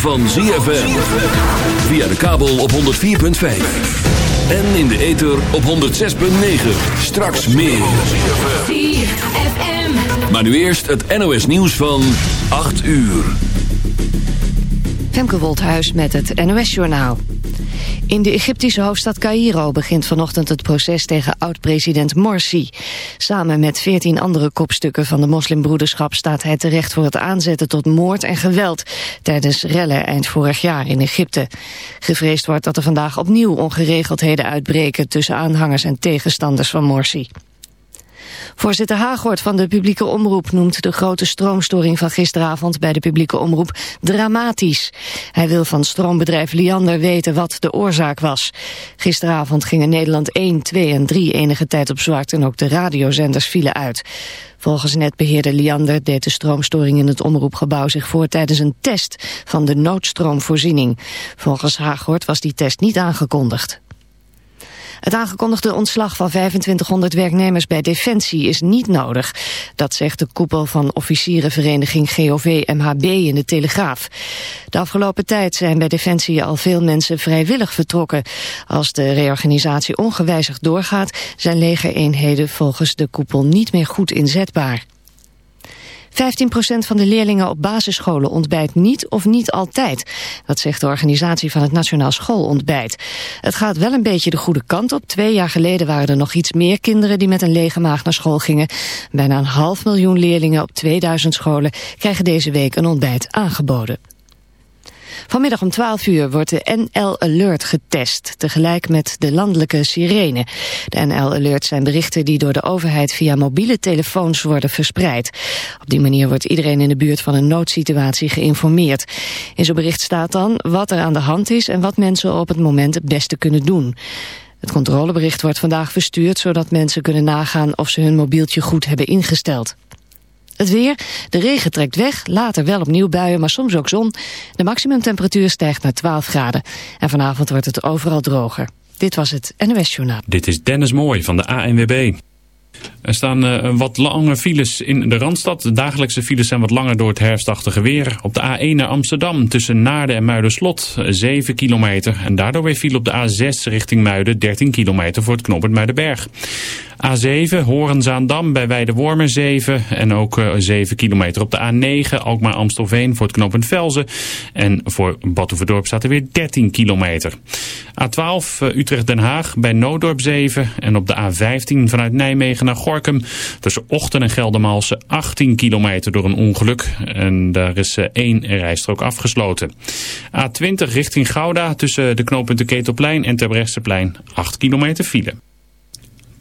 van ZFM. Via de kabel op 104.5. En in de ether op 106.9. Straks meer. ZFM. Maar nu eerst het NOS nieuws van 8 uur. Femke Wolthuis met het NOS-journaal. In de Egyptische hoofdstad Cairo begint vanochtend het proces tegen oud-president Morsi. Samen met veertien andere kopstukken van de moslimbroederschap staat hij terecht voor het aanzetten tot moord en geweld tijdens rellen eind vorig jaar in Egypte. Gevreesd wordt dat er vandaag opnieuw ongeregeldheden uitbreken tussen aanhangers en tegenstanders van Morsi. Voorzitter Hagort van de publieke omroep noemt de grote stroomstoring van gisteravond bij de publieke omroep dramatisch. Hij wil van stroombedrijf Liander weten wat de oorzaak was. Gisteravond gingen Nederland 1, 2 en 3 enige tijd op zwart en ook de radiozenders vielen uit. Volgens netbeheerder Liander deed de stroomstoring in het omroepgebouw zich voor tijdens een test van de noodstroomvoorziening. Volgens Hagort was die test niet aangekondigd. Het aangekondigde ontslag van 2500 werknemers bij Defensie is niet nodig. Dat zegt de koepel van officierenvereniging GOV-MHB in de Telegraaf. De afgelopen tijd zijn bij Defensie al veel mensen vrijwillig vertrokken. Als de reorganisatie ongewijzigd doorgaat, zijn legereenheden volgens de koepel niet meer goed inzetbaar. 15% van de leerlingen op basisscholen ontbijt niet of niet altijd. Dat zegt de organisatie van het Nationaal Schoolontbijt. Het gaat wel een beetje de goede kant op. Twee jaar geleden waren er nog iets meer kinderen die met een lege maag naar school gingen. Bijna een half miljoen leerlingen op 2000 scholen krijgen deze week een ontbijt aangeboden. Vanmiddag om 12 uur wordt de NL Alert getest, tegelijk met de landelijke sirene. De NL Alert zijn berichten die door de overheid via mobiele telefoons worden verspreid. Op die manier wordt iedereen in de buurt van een noodsituatie geïnformeerd. In zo'n bericht staat dan wat er aan de hand is en wat mensen op het moment het beste kunnen doen. Het controlebericht wordt vandaag verstuurd zodat mensen kunnen nagaan of ze hun mobieltje goed hebben ingesteld. Het weer, de regen trekt weg, later wel opnieuw buien, maar soms ook zon. De maximumtemperatuur stijgt naar 12 graden. En vanavond wordt het overal droger. Dit was het NOS Journaal. Dit is Dennis Mooi van de ANWB. Er staan uh, wat lange files in de Randstad. De dagelijkse files zijn wat langer door het herfstachtige weer. Op de A1 naar Amsterdam tussen Naarden en Muiderslot 7 kilometer. En daardoor weer file op de A6 richting Muiden 13 kilometer voor het knooppunt Muidenberg. A7 Horenzaandam bij Weidewormen 7 en ook uh, 7 kilometer op de A9 Alkmaar Amstelveen voor het knooppunt Velzen. En voor Batuverdorp staat er weer 13 kilometer. A12 uh, Utrecht Den Haag bij Noodorp 7 en op de A15 vanuit Nijmegen naar Gorkum tussen Ochten en Geldermalsen 18 kilometer door een ongeluk. En daar is uh, één rijstrook afgesloten. A20 richting Gouda tussen de knooppunten Ketelplein en Terbrechtseplein 8 kilometer file.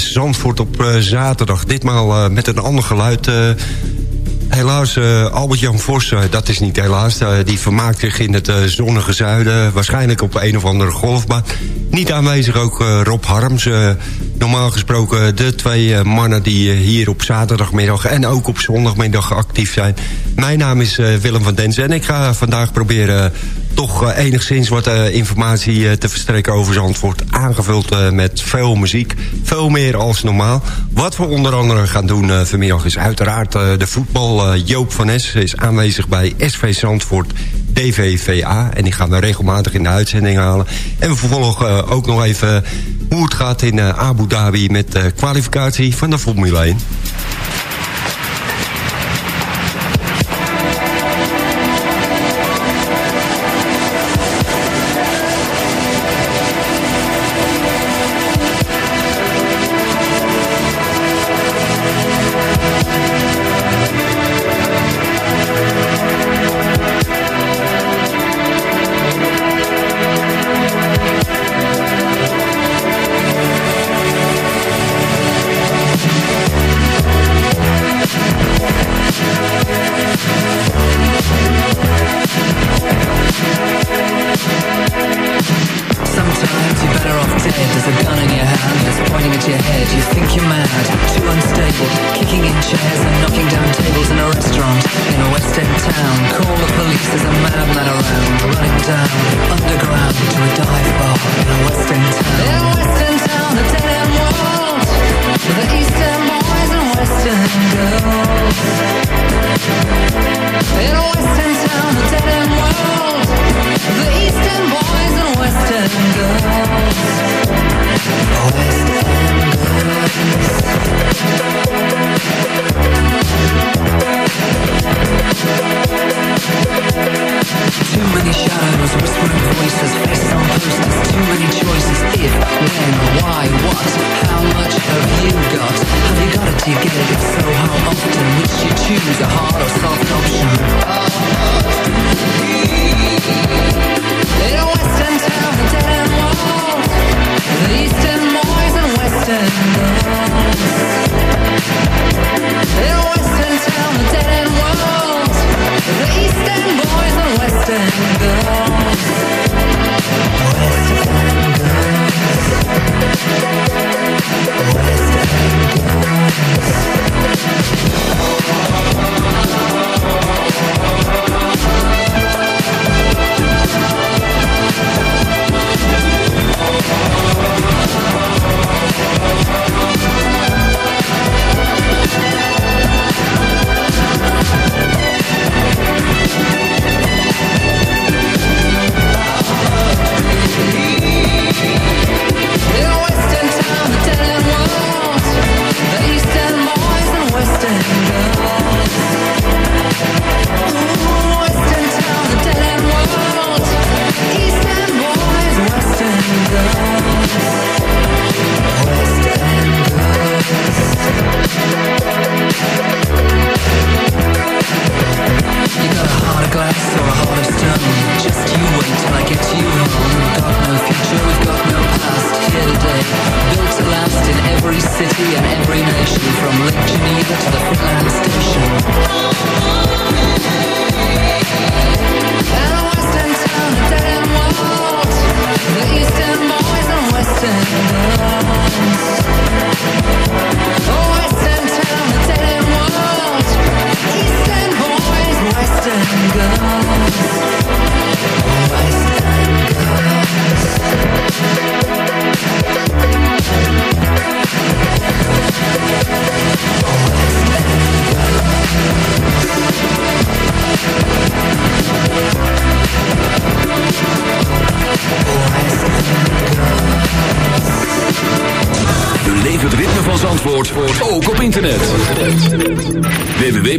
Zandvoort op eh, zaterdag. Ditmaal eh, met een ander geluid. eh. helaas, Albert-Jan Vos, dat is niet helaas. die vermaakt zich in het zonnige zuiden. Waarschijnlijk op een of andere golfbaan. Niet aanwezig ook Rob Harms. Normaal gesproken de twee eh, mannen die eh, hier op zaterdagmiddag... en ook op zondagmiddag actief zijn. Mijn naam is eh, Willem van Denzen en ik ga vandaag proberen toch enigszins wat informatie te verstrekken over Zandvoort. Aangevuld met veel muziek. Veel meer als normaal. Wat we onder andere gaan doen vanmiddag is uiteraard de voetbal. Joop van Es is aanwezig bij SV Zandvoort DVVA. En die gaan we regelmatig in de uitzending halen. En we vervolgen eh, ook nog even hoe het gaat in eh, Abu Dhabi... met de kwalificatie van de Formule 1.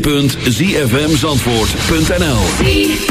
www.zfmzandvoort.nl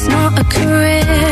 it's not a career.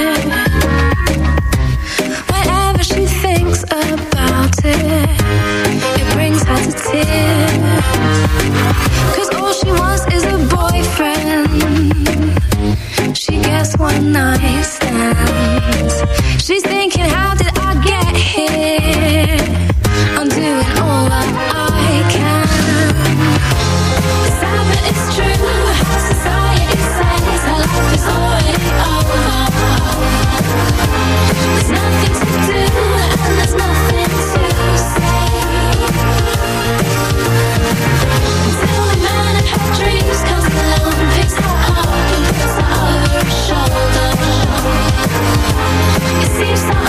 seems so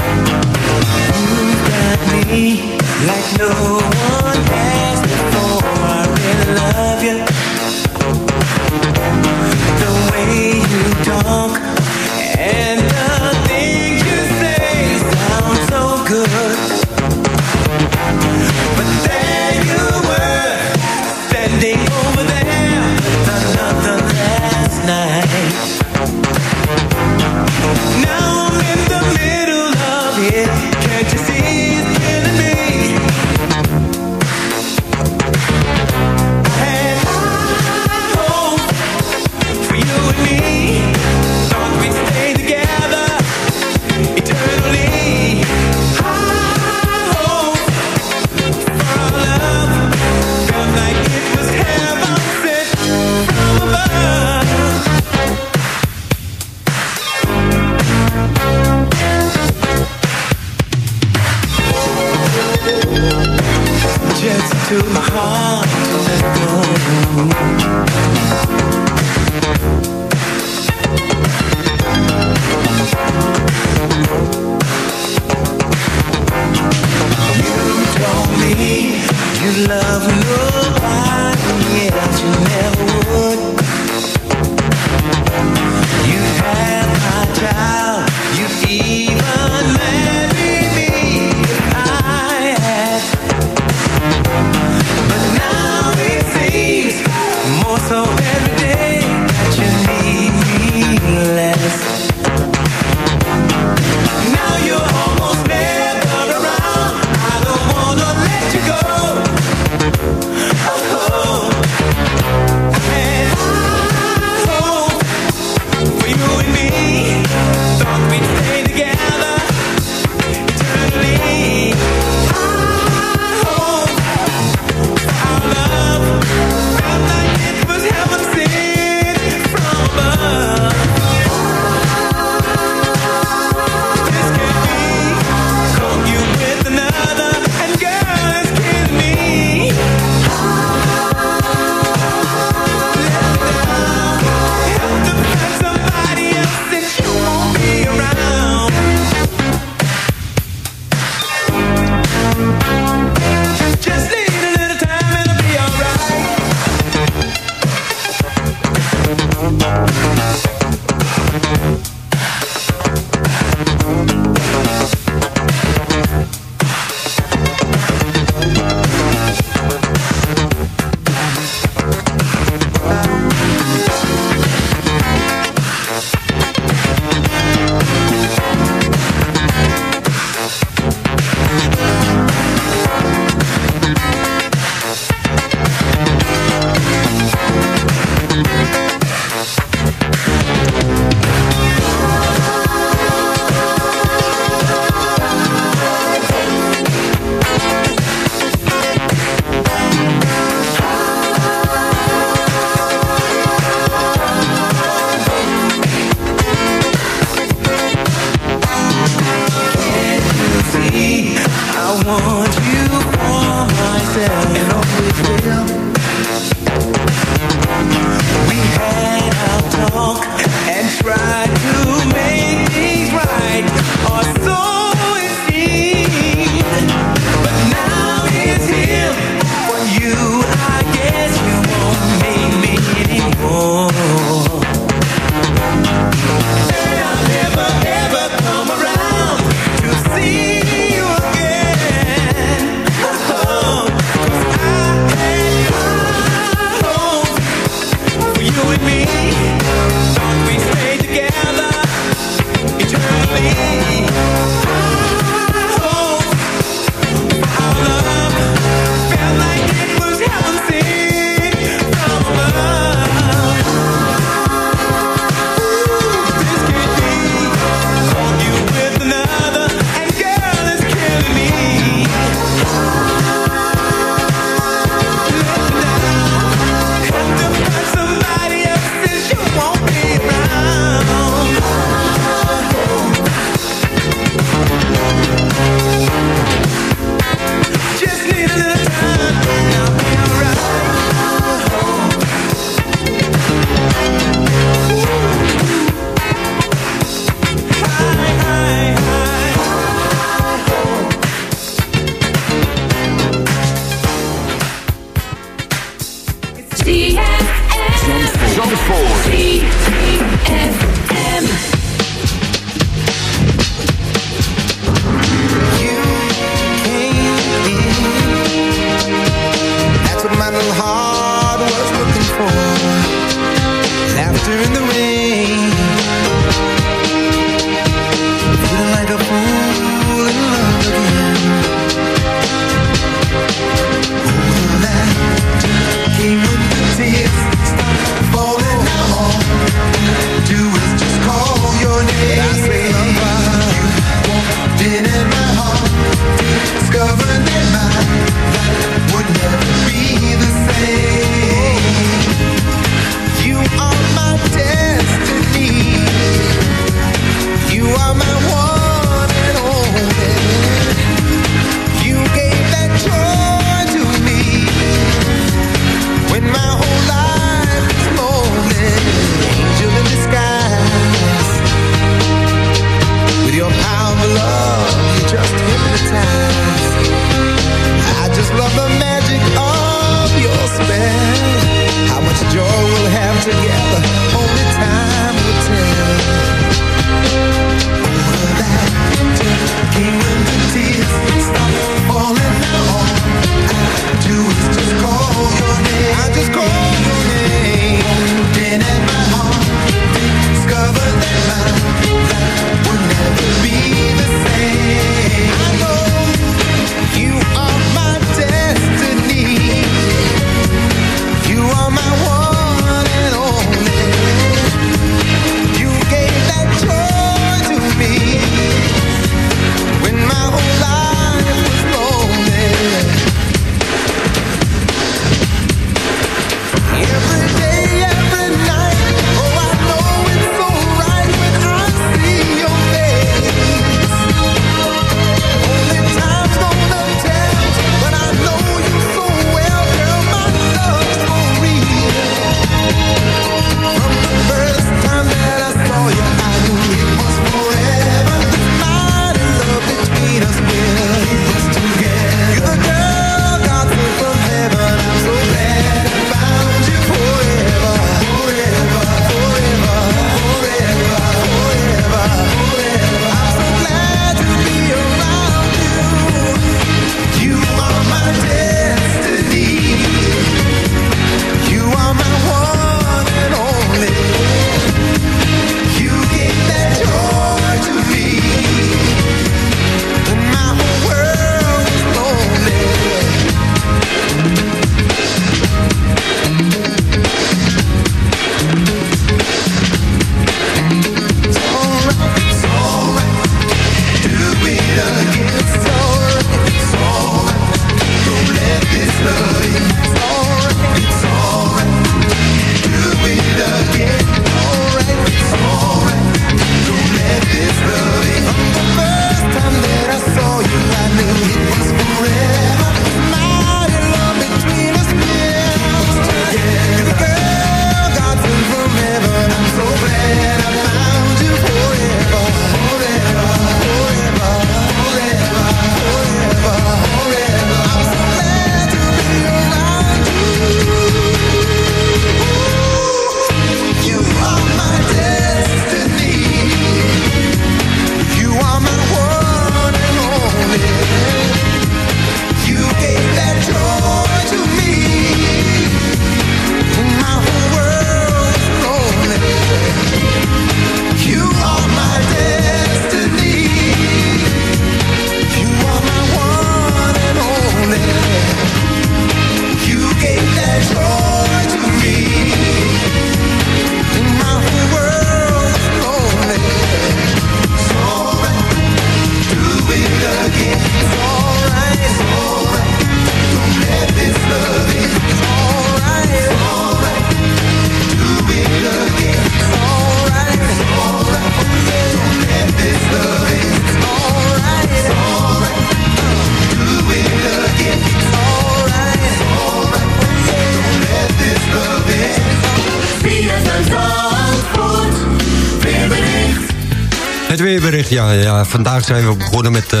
Ja, ja. Vandaag zijn we begonnen met eh,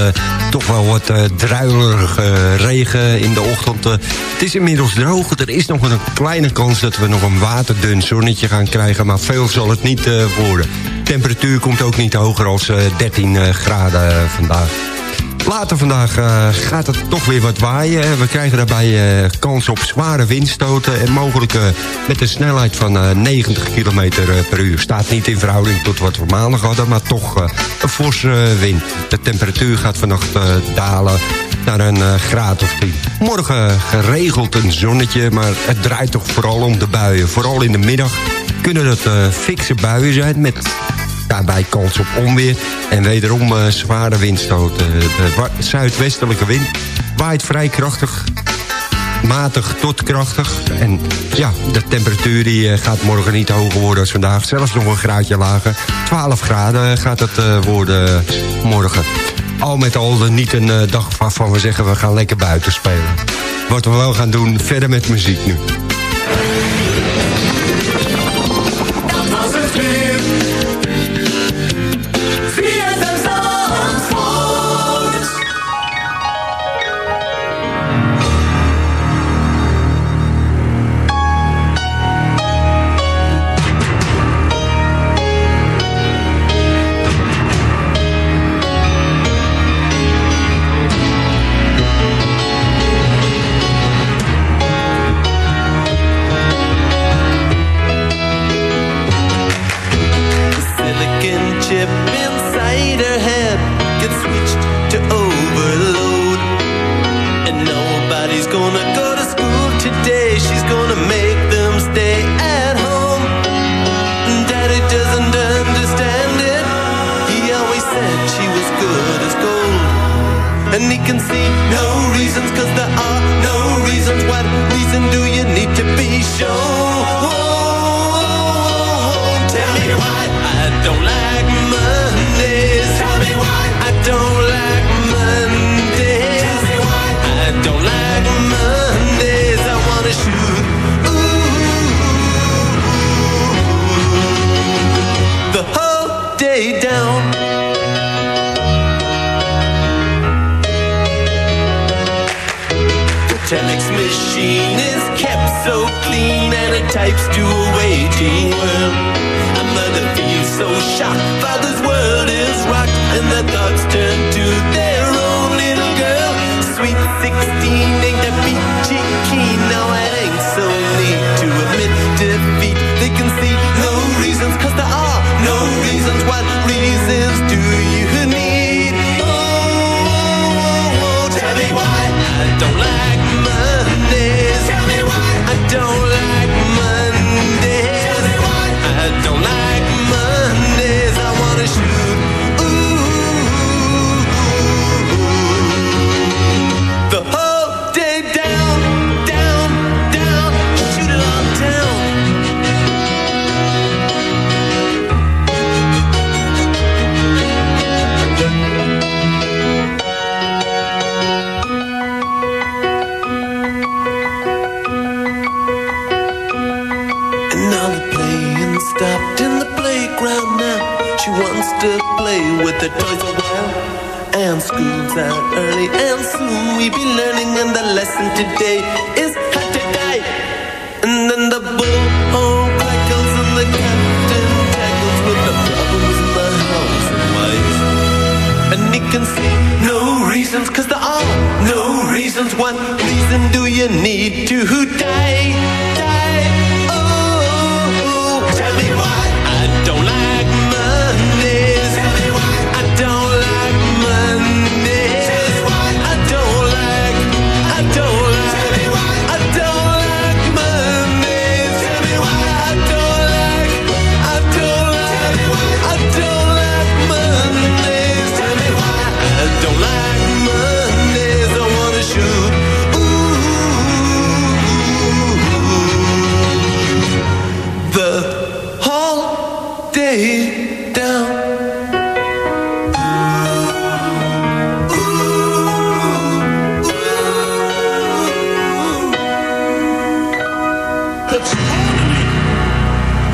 toch wel wat eh druilerige regen in de ochtend. Eh, het is inmiddels droog. Er is nog een kleine kans dat we nog een waterdun zonnetje gaan krijgen. Maar veel zal het niet worden. temperatuur komt ook niet hoger als eh, 13 eh, graden vandaag. Later vandaag eh, gaat het toch weer wat waaien. We krijgen daarbij eh, kans op zware windstoten... en mogelijk eh, met een snelheid van eh, 90 km per uur. Staat niet in verhouding tot wat we maandag hadden... maar toch een forse wind. De temperatuur gaat vannacht dalen naar een graad of 10. Morgen geregeld een zonnetje... maar het draait toch vooral om de buien. Vooral in de middag kunnen dat fikse buien zijn... met Daarbij kans op onweer en wederom eh, zware windstoten. De zuidwestelijke wind waait vrij krachtig, matig tot krachtig. En ja, de temperatuur die, eh, gaat morgen niet hoger worden als vandaag. Zelfs nog een graadje lager. 12 graden gaat het eh, worden morgen. Al met al eh, niet een eh, dag waarvan we zeggen we gaan lekker buiten spelen. Wat we wel gaan doen, verder met muziek nu.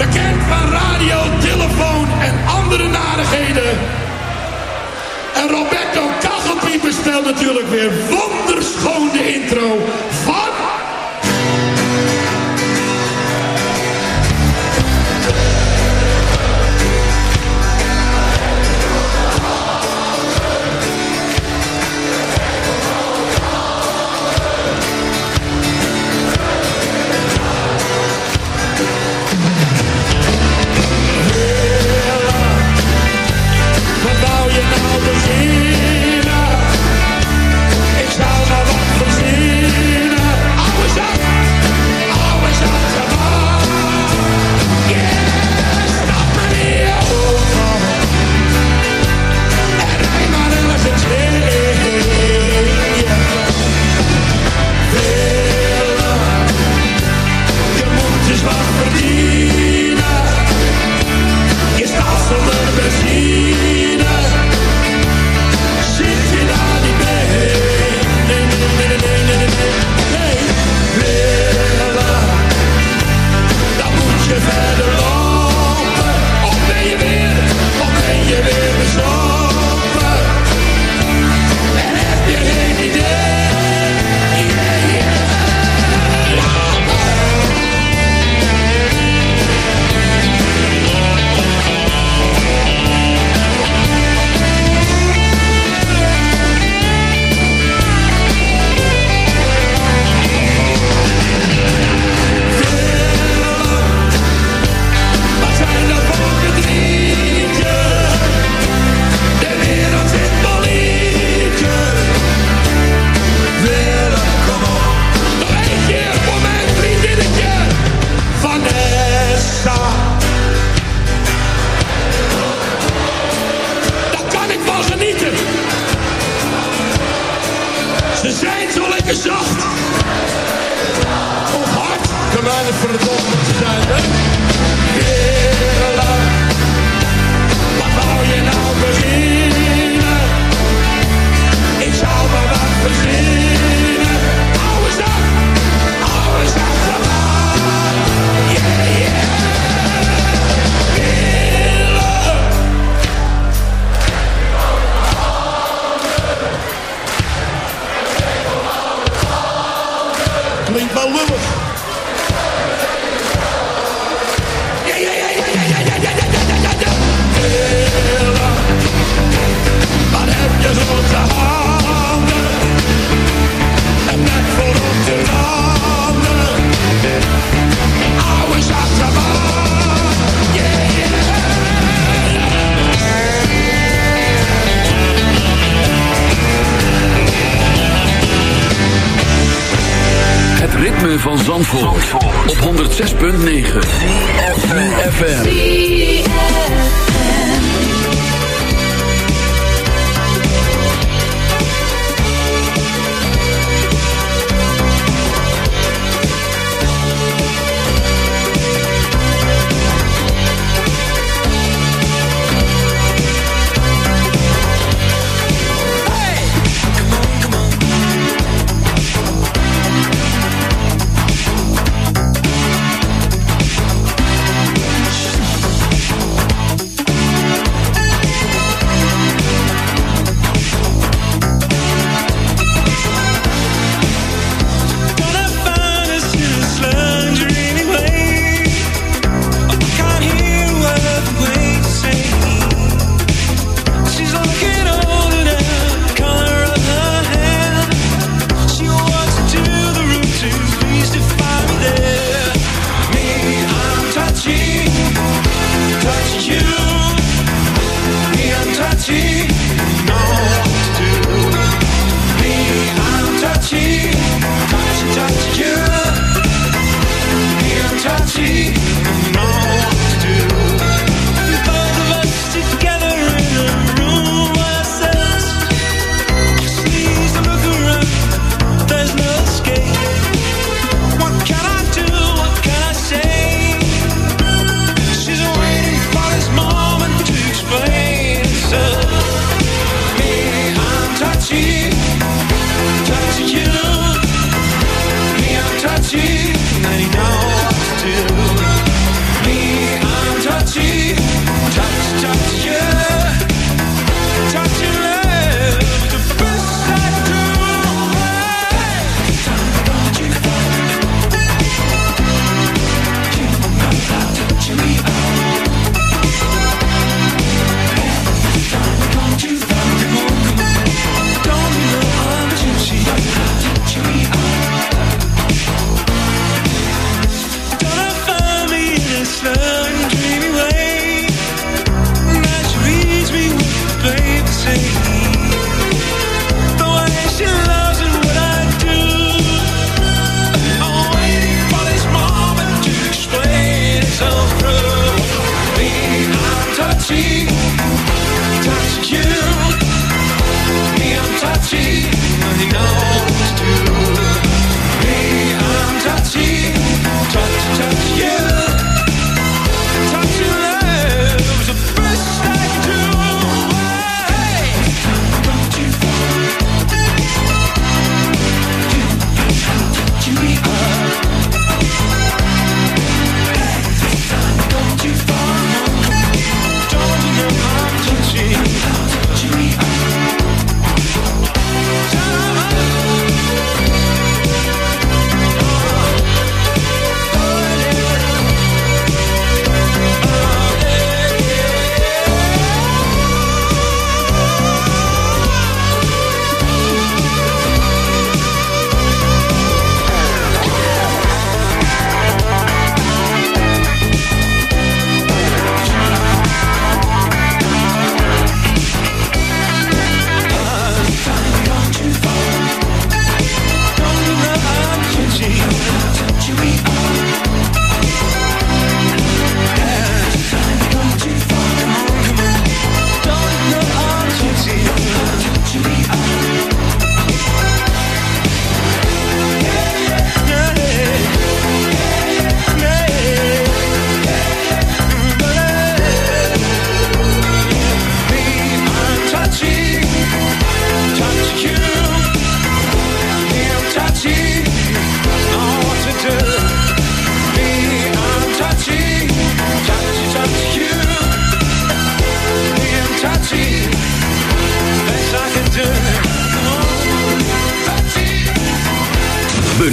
Bekend van radio, telefoon en andere narigheden. En Roberto Kachelpie stelt natuurlijk weer wonderschoon de intro van...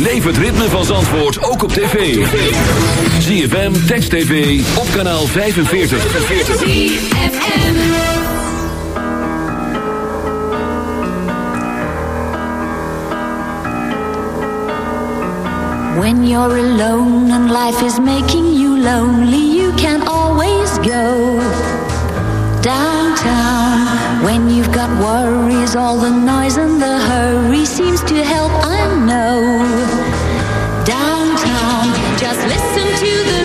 Beleef het ritme van Zandvoort ook op tv. ZFM, Text TV, op kanaal 45. When you're alone and life is making you lonely, you can always go downtown. When you've got worries, all the noise and the hurry seems to help, I know. listen to the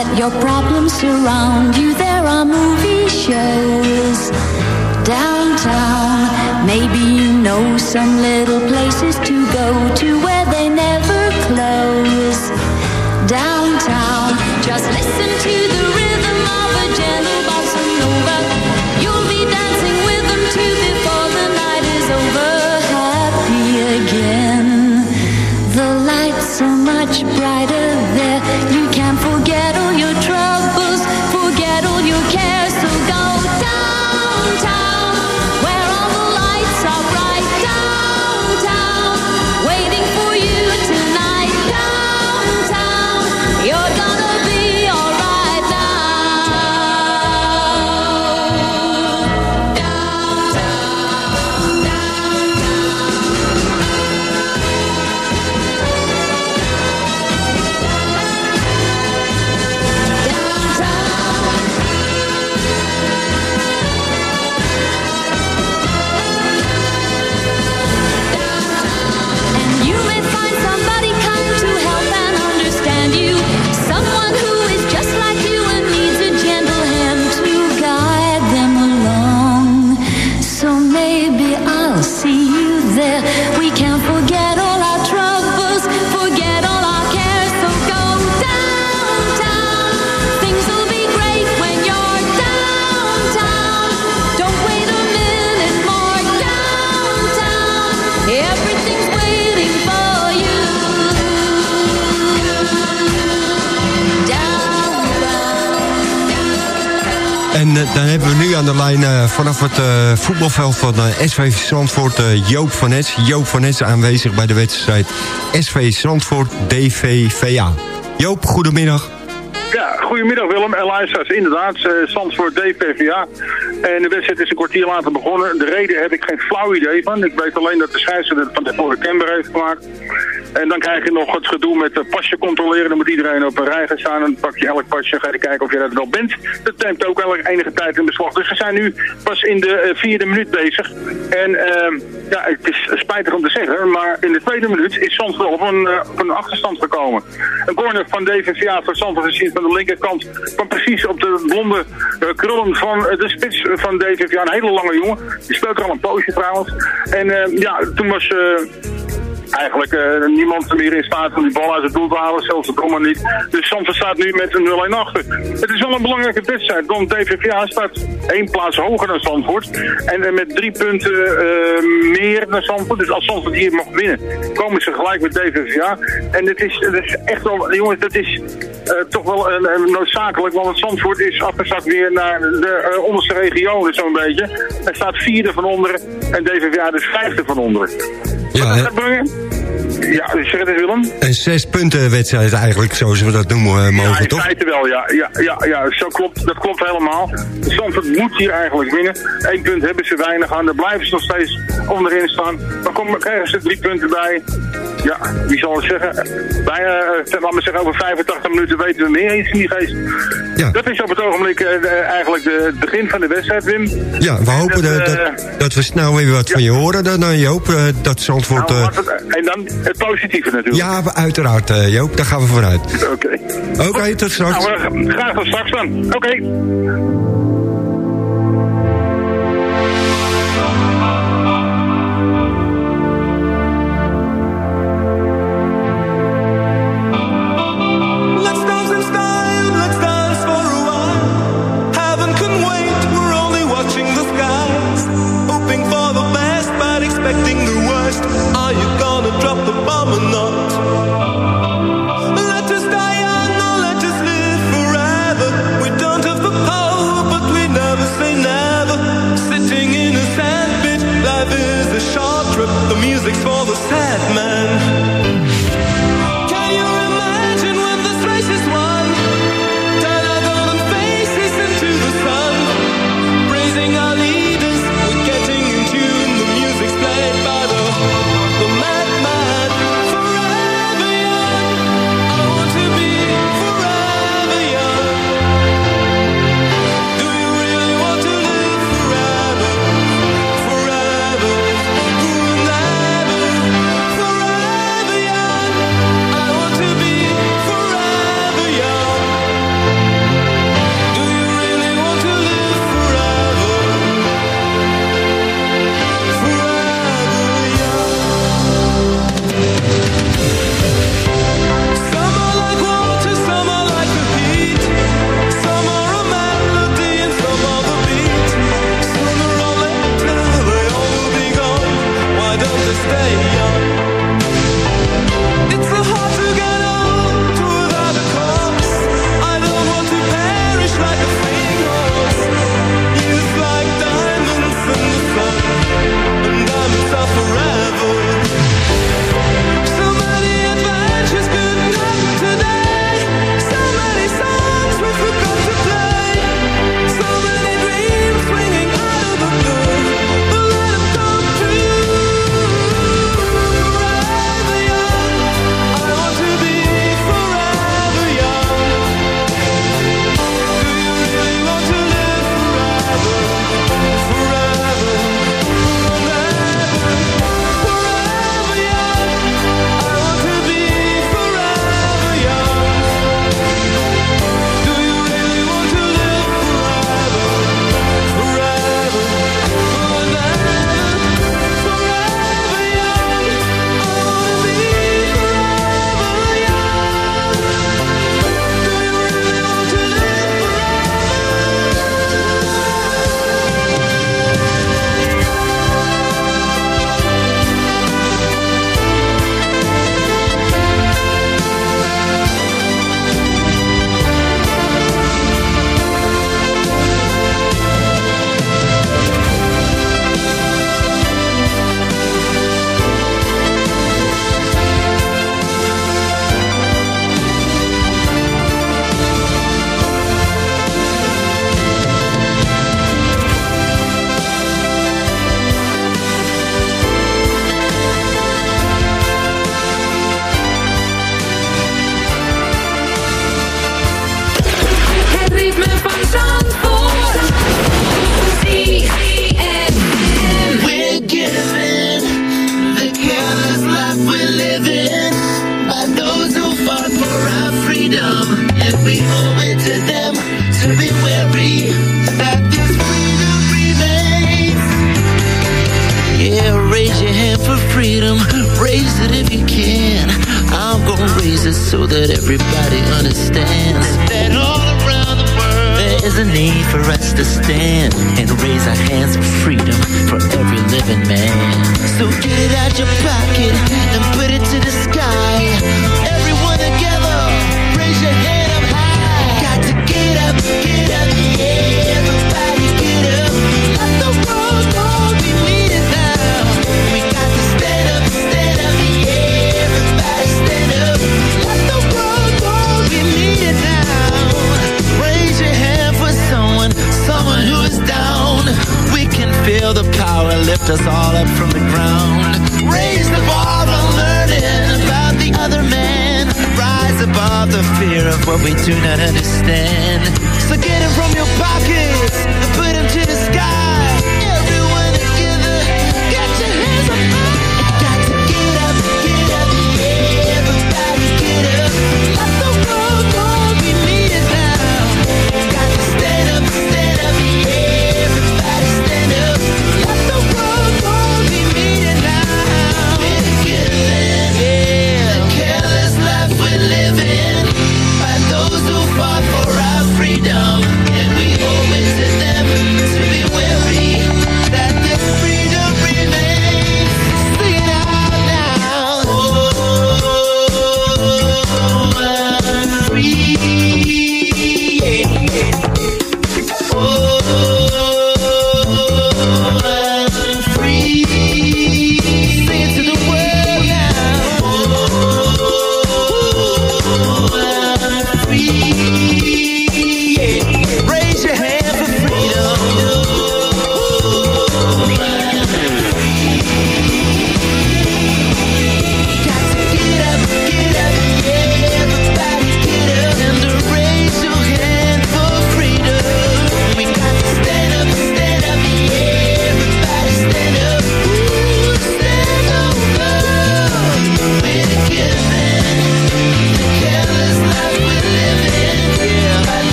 Let your problems surround you. There are movie shows downtown. Maybe you know some little places to go to. Vanaf het eh, voetbalveld van eh, SV Zandvoort eh, Joop van Nes. Joop van Nes aanwezig bij de wedstrijd SV Zandvoort DVVA. Joop, goedemiddag. Ja, goedemiddag Willem en luisteraars. Inderdaad, Zandvoort DPVA. En de wedstrijd is een kwartier later begonnen. De reden heb ik geen flauw idee van. Ik weet alleen dat de scheidsrechter het van tevoren kenbaar heeft gemaakt. En dan krijg je nog het gedoe met het pasje controleren. Dan moet iedereen op een rij gaan staan. Dan pak je elk pasje, ga je kijken of je dat wel bent. Dat neemt ook wel enige tijd in beslag. Dus we zijn nu pas in de eh, vierde minuut bezig. En ehm, ja, het is spijtig om te zeggen, maar in de tweede minuut is Zandvoort op een, eh, op een achterstand gekomen. Een corner van DVVA voor Zandvoort gezien van de linkerkant. Van precies op de blonde eh, krullen van de spits van DVVA. Een hele lange jongen. Die speelt er al een poosje trouwens. En eh, ja, toen was... eigenlijk eh, niemand meer in staat om die bal uit het doel te halen, zelfs de Brommer niet. Dus Zandvoort staat nu met een 0-1 achter. Het is wel een belangrijke wedstrijd, want DVVA staat één plaats hoger dan Zandvoort. En eh, met drie punten eh, meer dan Zandvoort. Dus als Zandvoort hier mag winnen, komen ze gelijk met DVVA. En het is, het is echt wel, jongens, dat is toch wel noodzakelijk, want Zandvoort is afgezakt weer naar de onderste regionen zo'n beetje. Hij staat vierde van onderen en DVVA dus vijfde van onderen. Ja, hè? gaat brengen? Ja, zeg het Willem. Een zes punten wedstrijd eigenlijk, zoals we dat noemen eh, Ja, mogen, in toch? feite wel, ja. Ja, ja, ja zo klopt, dat klopt helemaal. Zandvoort moet hier eigenlijk winnen. Eén punt hebben ze weinig aan. Daar blijven ze nog steeds onderin staan. Dan komen, krijgen ze drie punten bij. Ja, wie zal het zeggen? Bij, uh, laat maar zeggen, over 85 minuten weten we meer in die geest. Ja. Dat is op het ogenblik eh, eigenlijk de, het begin van de wedstrijd, Wim. Ja, we hopen dat, dat, dat, eh, dat we snel weer wat van je horen dan, eh, Joop. eh, dat Zandvoort... Nou, eh, en dan het positieve natuurlijk. ja, uiteraard, eh, Joop. Daar gaan we vanuit. Oké. Oké, tot straks. Nou, graag tot straks dan. Oké.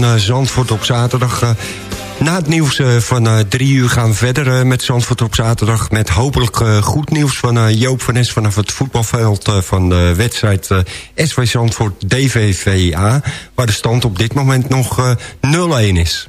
van eh, Zandvoort op zaterdag. Eh, na het nieuws eh, van drie uur gaan we verder met Zandvoort op zaterdag... met hopelijk goed nieuws van Joop van Es vanaf het voetbalveld... van de wedstrijd SW Zandvoort DVVA... waar de stand op dit moment nog 0-1 is.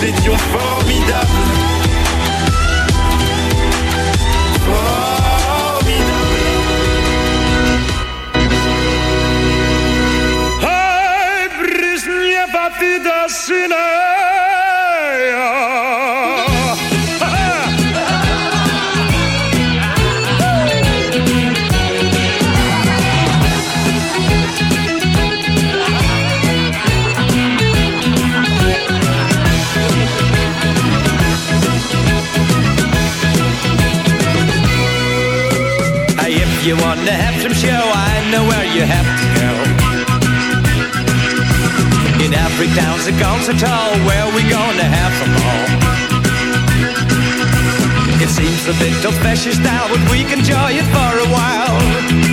Nous étions formidables. Bryznie wapy do show, I know where you have to go. In every town's a concert hall where we gonna have them all. It seems a bit old fashioned style, but we can enjoy it for a while.